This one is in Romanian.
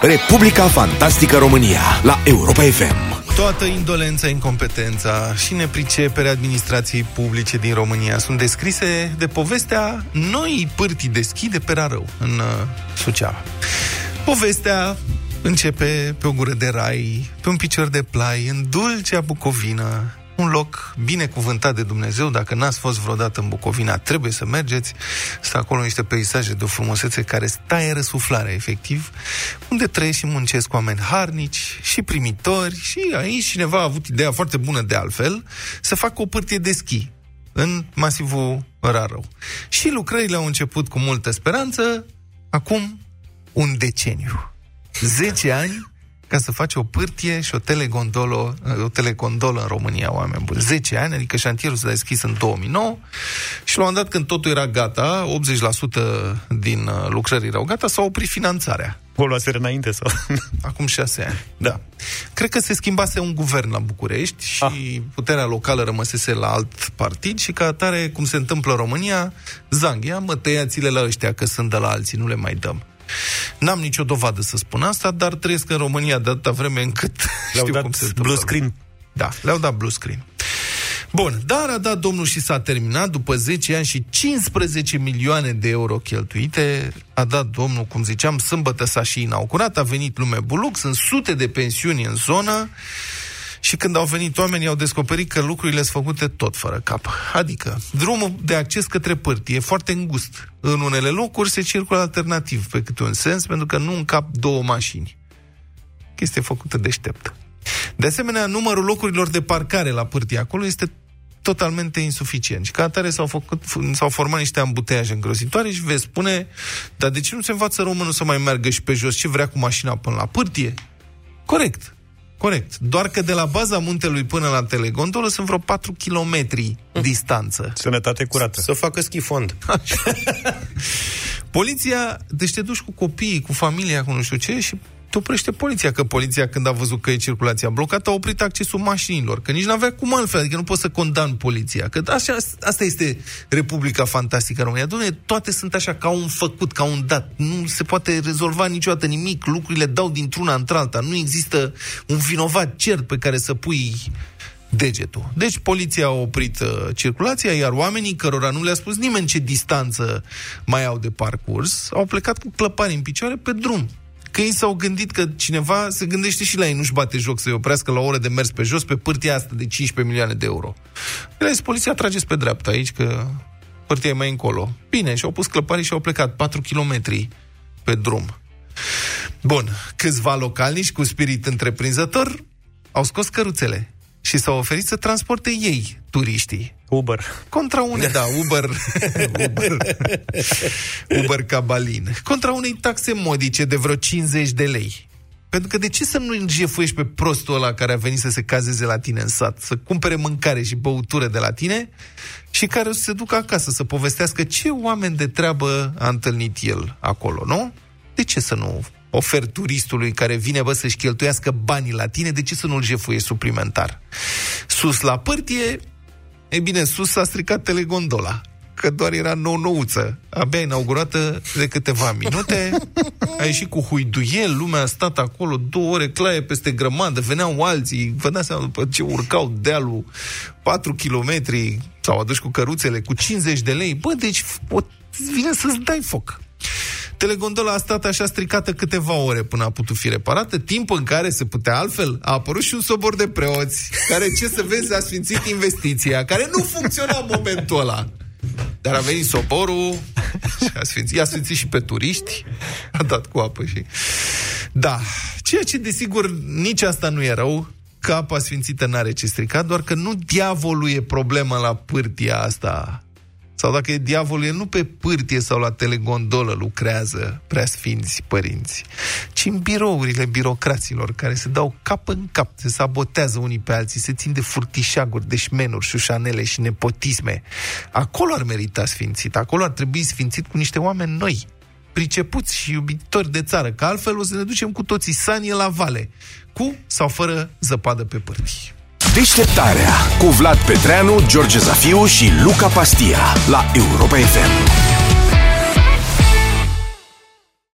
Republica Fantastică România la Europa FM. Toată indolența, incompetența și nepriceperea administrației publice din România sunt descrise de povestea noi pârtii deschide pe Rarău, în uh, Suceava. Povestea începe pe o gură de rai, pe un picior de plai, în dulcea Bucovină, un loc binecuvântat de Dumnezeu. Dacă n-ați fost vreodată în Bucovina, trebuie să mergeți. Sunt acolo niște peisaje de o frumusețe care stai răsuflare, efectiv, unde trăiesc și muncesc oameni harnici și primitori și aici cineva a avut ideea foarte bună de altfel să facă o pârtie de schi în masivul Rarău. Și lucrările au început cu multă speranță, acum un deceniu. 10 ani ca să faci o pârtie și o telegondolă, o telegondolă în România, oameni buni. 10 ani, adică șantierul s-a deschis în 2009 și la un dat când totul era gata, 80% din uh, lucrări erau gata, s-a oprit finanțarea. O luaseră înainte sau? Acum șase ani, da. Cred că se schimbase un guvern la București și ah. puterea locală rămăsese la alt partid și ca atare, cum se întâmplă în România, zanghia, mă tăiați-le la ăștia că sunt de la alții, nu le mai dăm. N-am nicio dovadă să spun asta, dar trăiesc în România de atâta vreme încât le-au știu dat cum se blue screen. Da, le-au dat blue screen. Bun, dar a dat domnul și s-a terminat după 10 ani și 15 milioane de euro cheltuite. A dat domnul, cum ziceam, sâmbătă s-a și inaugurat, a venit lume buluc, sunt sute de pensiuni în zonă și când au venit oamenii, au descoperit că lucrurile sunt făcute tot fără cap. Adică, drumul de acces către pârtie e foarte îngust. În unele locuri se circulă alternativ pe câte un sens, pentru că nu încap două mașini. Chestie făcută deștept. De asemenea, numărul locurilor de parcare la pârtie acolo este totalmente insuficient. Și ca atare s-au, făcut, s-au format niște ambuteiaje îngrozitoare și veți spune, dar de ce nu se învață românul să mai meargă și pe jos ce vrea cu mașina până la pârtie? Corect. Corect. Doar că de la baza muntelui până la telegondolă sunt vreo 4 km mm. distanță. Sănătate curată. Să facă schifond. Poliția, deci te duci cu copiii, cu familia, cu nu știu ce și te oprește poliția, că poliția când a văzut că e circulația blocată a oprit accesul mașinilor, că nici nu avea cum altfel, adică nu poți să condamn poliția, că așa, asta este Republica Fantastică în România. Doamne, toate sunt așa ca un făcut, ca un dat, nu se poate rezolva niciodată nimic, lucrurile dau dintr-una într-alta, nu există un vinovat cert pe care să pui degetul. Deci poliția a oprit uh, circulația, iar oamenii cărora nu le-a spus nimeni ce distanță mai au de parcurs, au plecat cu clăpani în picioare pe drum că ei s-au gândit că cineva se gândește și la ei, nu-și bate joc să-i oprească la o oră de mers pe jos pe pârtia asta de 15 milioane de euro. Le zis, poliția trageți pe dreapta aici, că pârtia e mai încolo. Bine, și-au pus clăparii și au plecat 4 km pe drum. Bun, câțiva localnici cu spirit întreprinzător au scos căruțele și s-au oferit să transporte ei turiștii. Uber. Contra unei, da, Uber, Uber, Uber Cabalin. Contra unei taxe modice de vreo 50 de lei. Pentru că de ce să nu jefuiești pe prostul ăla care a venit să se cazeze la tine în sat, să cumpere mâncare și băutură de la tine și care să se ducă acasă să povestească ce oameni de treabă a întâlnit el acolo, nu? De ce să nu oferi turistului care vine, bă, să-și cheltuiască banii la tine, de ce să nu-l jefuie suplimentar? Sus la pârtie, e bine, sus s-a stricat telegondola că doar era nou-nouță, abia inaugurată de câteva minute, a ieșit cu huiduiel, lumea a stat acolo două ore claie peste grămadă, veneau alții, vă dați seama după ce urcau dealul 4 km, sau adus cu căruțele, cu 50 de lei, bă, deci o, vine să-ți dai foc. Telegondola a stat așa stricată câteva ore până a putut fi reparată, timp în care se putea altfel. A apărut și un sobor de preoți, care, ce să vezi, a sfințit investiția, care nu funcționa în momentul ăla. Dar a venit soborul și a sfințit, a sfințit și pe turiști, a dat cu apă și... Da, ceea ce desigur nici asta nu e rău, că apa sfințită n-are ce strica, doar că nu diavolul e problema la pârtia asta sau dacă e diavolul, el nu pe pârtie sau la telegondolă lucrează preasfinți părinți, ci în birourile birocraților care se dau cap în cap, se sabotează unii pe alții, se țin de furtișaguri, de șmenuri, șușanele și nepotisme. Acolo ar merita sfințit, acolo ar trebui sfințit cu niște oameni noi, pricepuți și iubitori de țară, că altfel o să ne ducem cu toții sanie la vale, cu sau fără zăpadă pe pârtii. Deșteptarea cu Vlad Petreanu, George Zafiu și Luca Pastia la Europa FM.